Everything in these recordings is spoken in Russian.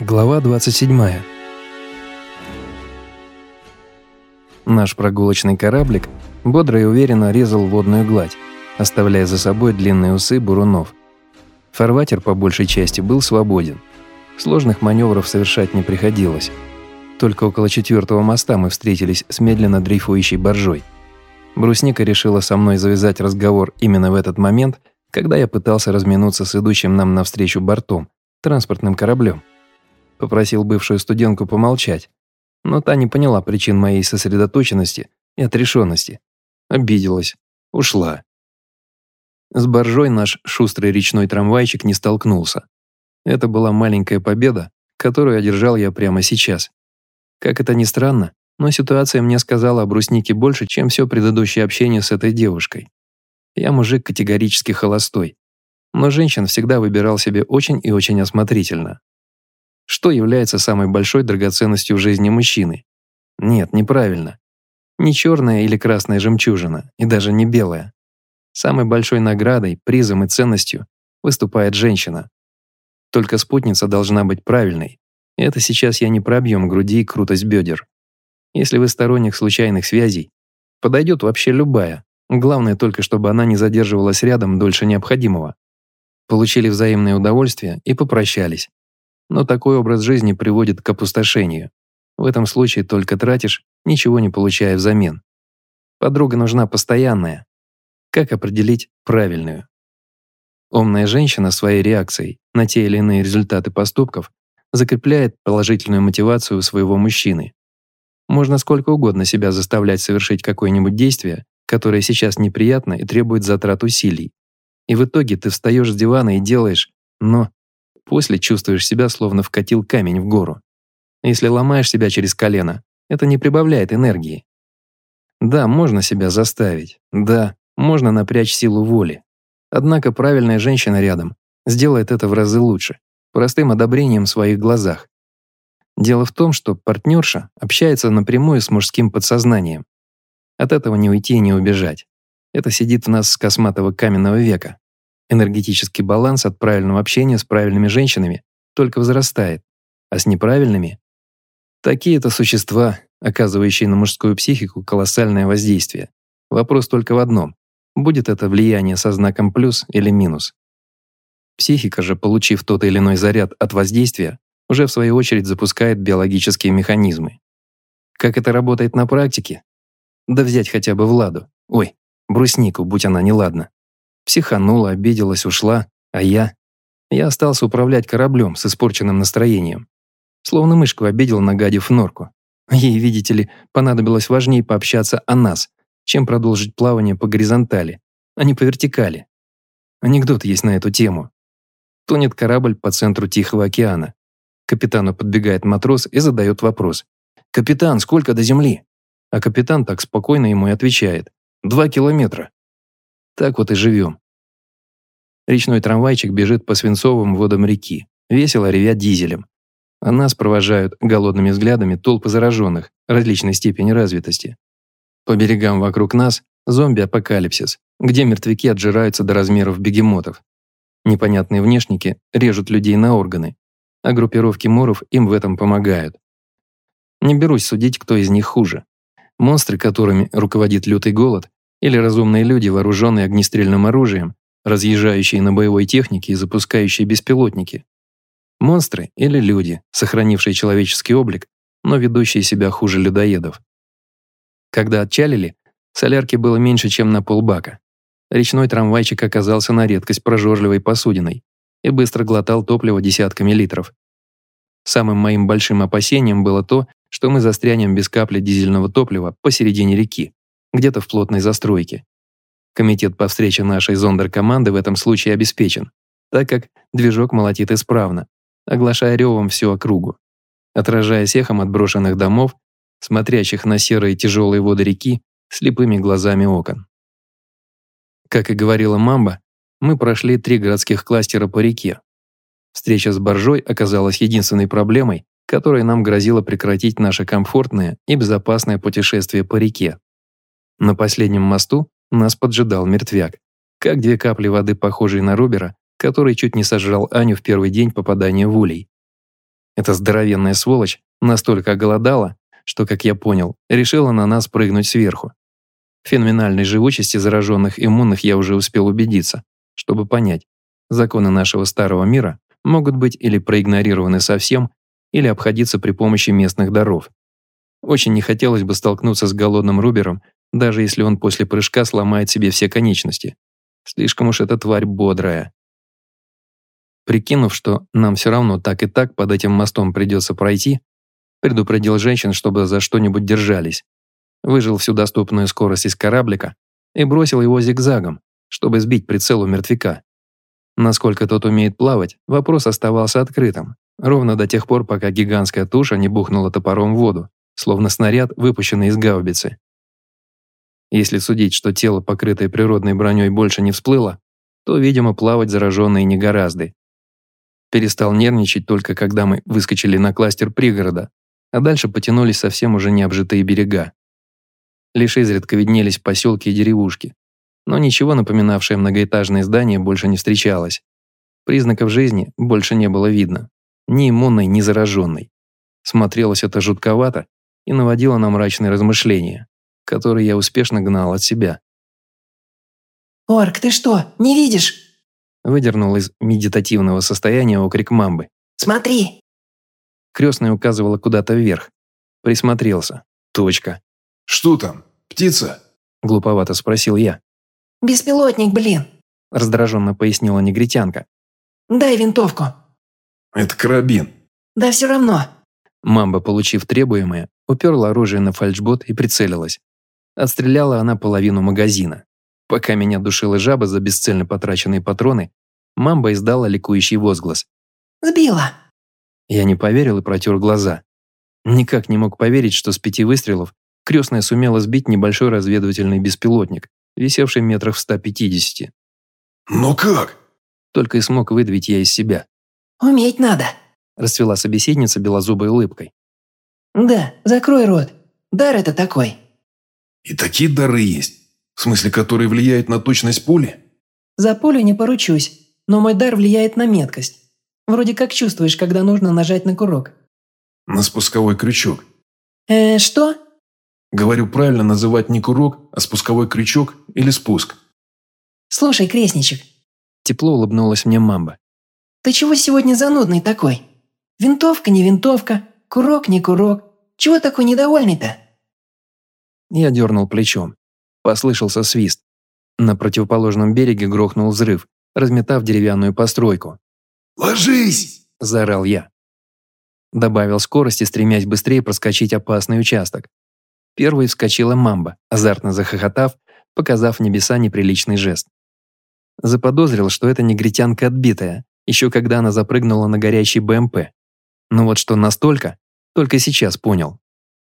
Глава 27. Наш прогулочный кораблик бодро и уверенно резал водную гладь, оставляя за собой длинные усы бурунов. Фарватер по большей части был свободен. Сложных маневров совершать не приходилось. Только около четвертого моста мы встретились с медленно дрейфующей боржой. Брусника решила со мной завязать разговор именно в этот момент, когда я пытался разминуться с идущим нам навстречу бортом, транспортным кораблем. Попросил бывшую студентку помолчать, но та не поняла причин моей сосредоточенности и отрешенности. Обиделась. Ушла. С боржой наш шустрый речной трамвайчик не столкнулся. Это была маленькая победа, которую одержал я прямо сейчас. Как это ни странно, но ситуация мне сказала о бруснике больше, чем все предыдущее общение с этой девушкой. Я мужик категорически холостой, но женщин всегда выбирал себе очень и очень осмотрительно. Что является самой большой драгоценностью в жизни мужчины? Нет, неправильно. Не черная или красная жемчужина, и даже не белая. Самой большой наградой, призом и ценностью выступает женщина. Только спутница должна быть правильной. Это сейчас я не про объем груди и крутость бедер. Если вы сторонник случайных связей, подойдет вообще любая. Главное только, чтобы она не задерживалась рядом дольше необходимого. Получили взаимное удовольствие и попрощались. Но такой образ жизни приводит к опустошению. В этом случае только тратишь, ничего не получая взамен. Подруга нужна постоянная. Как определить правильную? Умная женщина своей реакцией на те или иные результаты поступков закрепляет положительную мотивацию своего мужчины. Можно сколько угодно себя заставлять совершить какое-нибудь действие, которое сейчас неприятно и требует затрат усилий. И в итоге ты встаешь с дивана и делаешь, но После чувствуешь себя, словно вкатил камень в гору. Если ломаешь себя через колено, это не прибавляет энергии. Да, можно себя заставить. Да, можно напрячь силу воли. Однако правильная женщина рядом сделает это в разы лучше, простым одобрением в своих глазах. Дело в том, что партнерша общается напрямую с мужским подсознанием. От этого не уйти и не убежать. Это сидит в нас с косматого каменного века. Энергетический баланс от правильного общения с правильными женщинами только возрастает, а с неправильными – такие-то существа, оказывающие на мужскую психику колоссальное воздействие. Вопрос только в одном – будет это влияние со знаком плюс или минус. Психика же, получив тот или иной заряд от воздействия, уже в свою очередь запускает биологические механизмы. Как это работает на практике? Да взять хотя бы Владу. Ой, бруснику, будь она неладна. Психанула, обиделась, ушла, а я... Я остался управлять кораблем с испорченным настроением. Словно мышку обидел, нагадив норку. Ей, видите ли, понадобилось важнее пообщаться о нас, чем продолжить плавание по горизонтали, а не по вертикали. Анекдот есть на эту тему. Тонет корабль по центру Тихого океана. капитану подбегает матрос и задает вопрос. «Капитан, сколько до земли?» А капитан так спокойно ему и отвечает. «Два километра». Так вот и живем. Речной трамвайчик бежит по свинцовым водам реки, весело ревя дизелем. А нас провожают голодными взглядами толпы зараженных различной степени развитости. По берегам вокруг нас зомби-апокалипсис, где мертвяки отжираются до размеров бегемотов. Непонятные внешники режут людей на органы, а группировки моров им в этом помогают. Не берусь судить, кто из них хуже. Монстры, которыми руководит лютый голод, или разумные люди, вооруженные огнестрельным оружием, разъезжающие на боевой технике и запускающие беспилотники. Монстры или люди, сохранившие человеческий облик, но ведущие себя хуже людоедов. Когда отчалили, солярки было меньше, чем на полбака. Речной трамвайчик оказался на редкость прожорливой посудиной и быстро глотал топливо десятками литров. Самым моим большим опасением было то, что мы застрянем без капли дизельного топлива посередине реки где-то в плотной застройке. Комитет по встрече нашей зондеркоманды в этом случае обеспечен, так как движок молотит исправно, оглашая ревом всю округу, отражаясь эхом от брошенных домов, смотрящих на серые тяжелые воды реки слепыми глазами окон. Как и говорила Мамба, мы прошли три городских кластера по реке. Встреча с Боржой оказалась единственной проблемой, которая нам грозила прекратить наше комфортное и безопасное путешествие по реке. На последнем мосту нас поджидал мертвяк, как две капли воды, похожие на Робера, который чуть не сожрал Аню в первый день попадания в улей. Эта здоровенная сволочь настолько оголодала, что, как я понял, решила на нас прыгнуть сверху. В феноменальной живучести зараженных иммунных я уже успел убедиться, чтобы понять, законы нашего старого мира могут быть или проигнорированы совсем, или обходиться при помощи местных даров. Очень не хотелось бы столкнуться с голодным Рубером, даже если он после прыжка сломает себе все конечности. Слишком уж эта тварь бодрая. Прикинув, что нам все равно так и так под этим мостом придется пройти, предупредил женщин, чтобы за что-нибудь держались. Выжил всю доступную скорость из кораблика и бросил его зигзагом, чтобы сбить прицел у мертвяка. Насколько тот умеет плавать, вопрос оставался открытым, ровно до тех пор, пока гигантская туша не бухнула топором в воду, словно снаряд, выпущенный из гаубицы. Если судить, что тело, покрытое природной броней, больше не всплыло, то, видимо, плавать зараженные не гораздо. Перестал нервничать только когда мы выскочили на кластер пригорода, а дальше потянулись совсем уже необжитые берега. Лишь изредка виднелись поселки и деревушки, но ничего напоминавшее многоэтажные здания больше не встречалось. Признаков жизни больше не было видно, ни иммунной, ни зараженной. Смотрелось это жутковато и наводило на мрачные размышления который я успешно гнал от себя. «Орк, ты что, не видишь?» Выдернул из медитативного состояния окрик мамбы. «Смотри!» Крестная указывала куда-то вверх. Присмотрелся. Точка. «Что там? Птица?» Глуповато спросил я. «Беспилотник, блин!» Раздраженно пояснила негритянка. «Дай винтовку!» «Это карабин!» «Да все равно!» Мамба, получив требуемое, уперла оружие на фальшбот и прицелилась. Отстреляла она половину магазина. Пока меня душила жаба за бесцельно потраченные патроны, мамба издала ликующий возглас. «Сбила!» Я не поверил и протер глаза. Никак не мог поверить, что с пяти выстрелов крестная сумела сбить небольшой разведывательный беспилотник, висевший метрах в 150. «Но как?» Только и смог выдавить я из себя. «Уметь надо!» расцвела собеседница белозубой улыбкой. «Да, закрой рот. Дар это такой». «И такие дары есть? В смысле, которые влияют на точность пули?» «За пулю не поручусь, но мой дар влияет на меткость. Вроде как чувствуешь, когда нужно нажать на курок». «На спусковой крючок». «Э, что?» «Говорю правильно называть не курок, а спусковой крючок или спуск». «Слушай, крестничек». Тепло улыбнулась мне мамба. «Ты чего сегодня занудный такой? Винтовка не винтовка, курок не курок. Чего такой недовольный-то?» Я дернул плечом. Послышался свист. На противоположном береге грохнул взрыв, разметав деревянную постройку. «Ложись!» – заорал я. Добавил скорости, стремясь быстрее проскочить опасный участок. Первой вскочила мамба, азартно захохотав, показав небеса неприличный жест. Заподозрил, что это негритянка отбитая, еще когда она запрыгнула на горящий БМП. Но вот что настолько, только сейчас понял.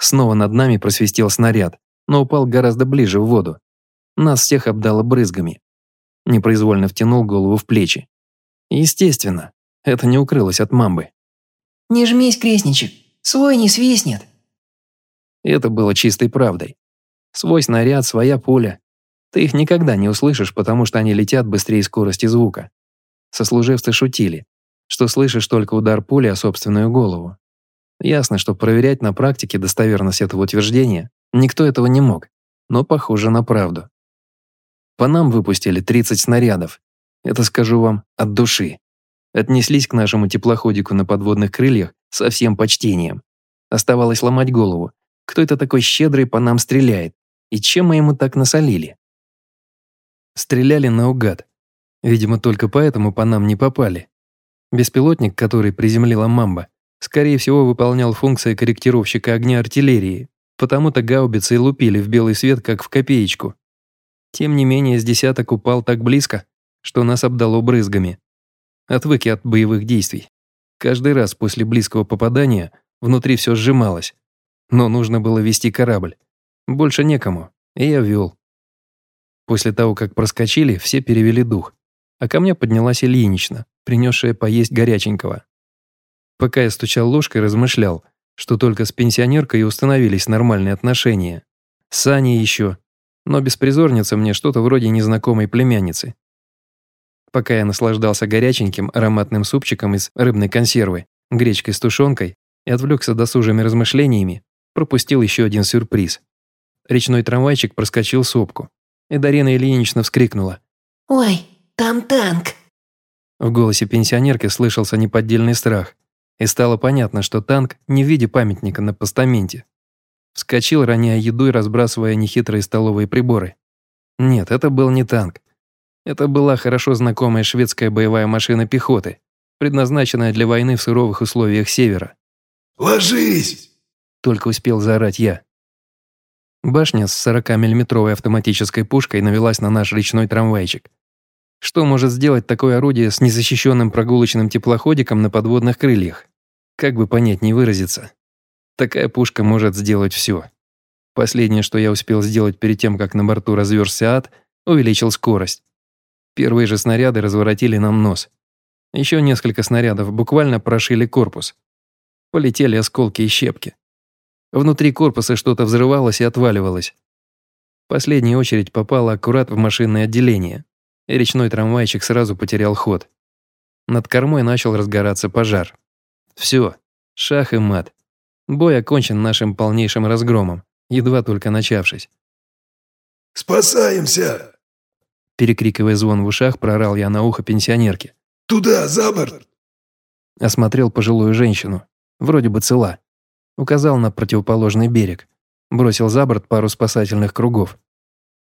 Снова над нами просвистел снаряд, но упал гораздо ближе в воду. Нас всех обдало брызгами. Непроизвольно втянул голову в плечи. Естественно, это не укрылось от мамбы. «Не жмись, крестничек, свой не свистнет». Это было чистой правдой. Свой снаряд, своя пуля. Ты их никогда не услышишь, потому что они летят быстрее скорости звука. Сослуживцы шутили что слышишь только удар пули о собственную голову. Ясно, что проверять на практике достоверность этого утверждения никто этого не мог, но похоже на правду. По нам выпустили 30 снарядов. Это скажу вам от души. Отнеслись к нашему теплоходику на подводных крыльях со всем почтением. Оставалось ломать голову. Кто это такой щедрый по нам стреляет? И чем мы ему так насолили? Стреляли наугад. Видимо, только поэтому по нам не попали. Беспилотник, который приземлила «Мамба», скорее всего выполнял функции корректировщика огня артиллерии, потому-то гаубицы и лупили в белый свет, как в копеечку. Тем не менее, с десяток упал так близко, что нас обдало брызгами. Отвыки от боевых действий. Каждый раз после близкого попадания внутри все сжималось. Но нужно было вести корабль. Больше некому, и я вел. После того, как проскочили, все перевели дух. А ко мне поднялась Ильинична, принесшая поесть горяченького. Пока я стучал ложкой, размышлял, что только с пенсионеркой и установились нормальные отношения. С Аней еще, но беспризорница мне что-то вроде незнакомой племянницы. Пока я наслаждался горяченьким ароматным супчиком из рыбной консервы, гречкой с тушенкой и отвлекся досужими размышлениями, пропустил еще один сюрприз. Речной трамвайчик проскочил сопку, и Дарина Ильинична вскрикнула. «Ой, там танк!» В голосе пенсионерки слышался неподдельный страх, и стало понятно, что танк не в виде памятника на постаменте. Вскочил, роняя еду и разбрасывая нехитрые столовые приборы. Нет, это был не танк. Это была хорошо знакомая шведская боевая машина пехоты, предназначенная для войны в суровых условиях Севера. «Ложись!» Только успел заорать я. Башня с 40-миллиметровой автоматической пушкой навелась на наш речной трамвайчик. Что может сделать такое орудие с незащищенным прогулочным теплоходиком на подводных крыльях? Как бы понятнее выразиться. Такая пушка может сделать все. Последнее, что я успел сделать перед тем, как на борту разверзся ад, увеличил скорость. Первые же снаряды разворотили нам нос. Еще несколько снарядов буквально прошили корпус. Полетели осколки и щепки. Внутри корпуса что-то взрывалось и отваливалось. Последняя очередь попала аккурат в машинное отделение, и речной трамвайчик сразу потерял ход. Над кормой начал разгораться пожар. Все, шах и мат. Бой окончен нашим полнейшим разгромом, едва только начавшись. «Спасаемся!» Перекрикивая звон в ушах, прорал я на ухо пенсионерки. «Туда, за борт!» Осмотрел пожилую женщину. Вроде бы цела. Указал на противоположный берег. Бросил за борт пару спасательных кругов.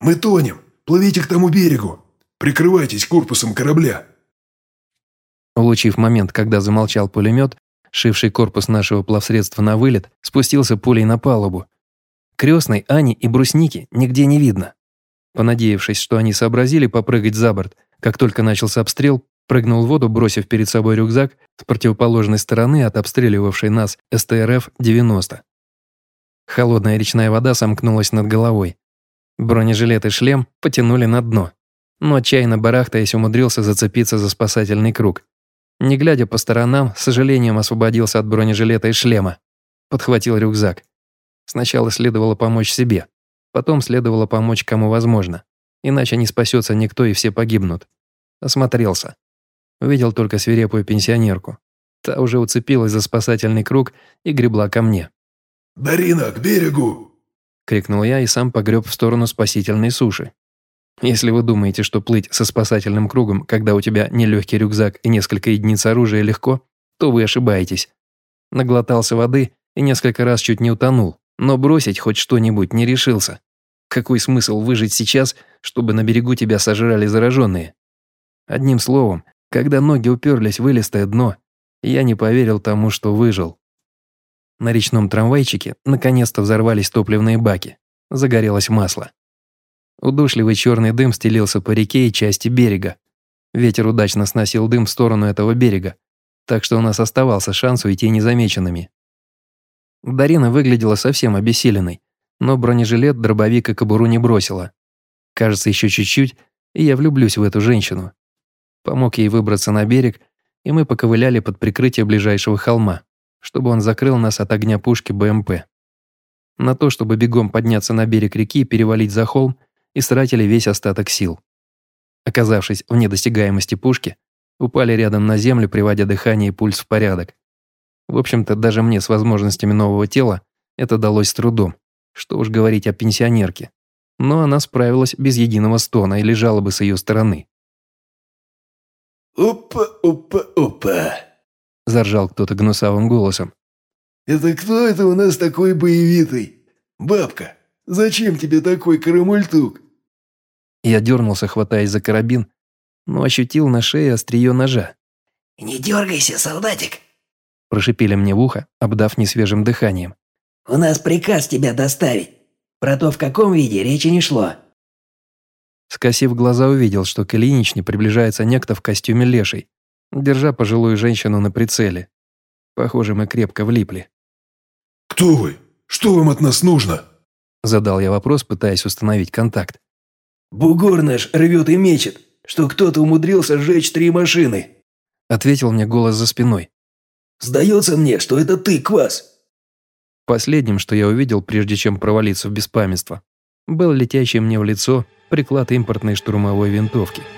«Мы тонем! Плывите к тому берегу! Прикрывайтесь корпусом корабля!» Улучив момент, когда замолчал пулемет, шивший корпус нашего плавсредства на вылет, спустился пулей на палубу. Крестной, Ани и брусники нигде не видно. Понадеявшись, что они сообразили попрыгать за борт, как только начался обстрел, прыгнул в воду, бросив перед собой рюкзак с противоположной стороны от обстреливавшей нас СТРФ-90. Холодная речная вода сомкнулась над головой. Бронежилет и шлем потянули на дно, но отчаянно барахтаясь умудрился зацепиться за спасательный круг. Не глядя по сторонам, с сожалением освободился от бронежилета и шлема. Подхватил рюкзак. Сначала следовало помочь себе, потом следовало помочь кому возможно, иначе не спасется никто и все погибнут. Осмотрелся. Увидел только свирепую пенсионерку. Та уже уцепилась за спасательный круг и гребла ко мне. «Дарина, к берегу!» – крикнул я и сам погреб в сторону спасительной суши. Если вы думаете, что плыть со спасательным кругом, когда у тебя нелегкий рюкзак и несколько единиц оружия легко, то вы ошибаетесь. Наглотался воды и несколько раз чуть не утонул, но бросить хоть что-нибудь не решился. Какой смысл выжить сейчас, чтобы на берегу тебя сожрали зараженные? Одним словом, когда ноги уперлись в илистое дно, я не поверил тому, что выжил. На речном трамвайчике наконец-то взорвались топливные баки. Загорелось масло. Удушливый черный дым стелился по реке и части берега. Ветер удачно сносил дым в сторону этого берега, так что у нас оставался шанс уйти незамеченными. Дарина выглядела совсем обессиленной, но бронежилет, дробовик и кобуру не бросила. Кажется, еще чуть-чуть, и я влюблюсь в эту женщину. Помог ей выбраться на берег, и мы поковыляли под прикрытие ближайшего холма, чтобы он закрыл нас от огня пушки БМП. На то, чтобы бегом подняться на берег реки и перевалить за холм, и стратили весь остаток сил. Оказавшись в недосягаемости пушки, упали рядом на землю, приводя дыхание и пульс в порядок. В общем-то, даже мне с возможностями нового тела это далось с трудом, что уж говорить о пенсионерке. Но она справилась без единого стона или жалобы с ее стороны. «Опа, опа, опа!» – заржал кто-то гнусавым голосом. «Это кто это у нас такой боевитый? Бабка, зачем тебе такой карамультук?» Я дернулся, хватаясь за карабин, но ощутил на шее острие ножа. «Не дергайся, солдатик!» Прошипели мне в ухо, обдав несвежим дыханием. «У нас приказ тебя доставить. Про то, в каком виде, речи не шло». Скосив глаза, увидел, что к Ильиничне приближается некто в костюме лешей, держа пожилую женщину на прицеле. Похоже, мы крепко влипли. «Кто вы? Что вам от нас нужно?» Задал я вопрос, пытаясь установить контакт. «Бугор наш рвет и мечет, что кто-то умудрился сжечь три машины», ответил мне голос за спиной. «Сдается мне, что это ты, Квас». Последним, что я увидел, прежде чем провалиться в беспамятство, был летящий мне в лицо приклад импортной штурмовой винтовки –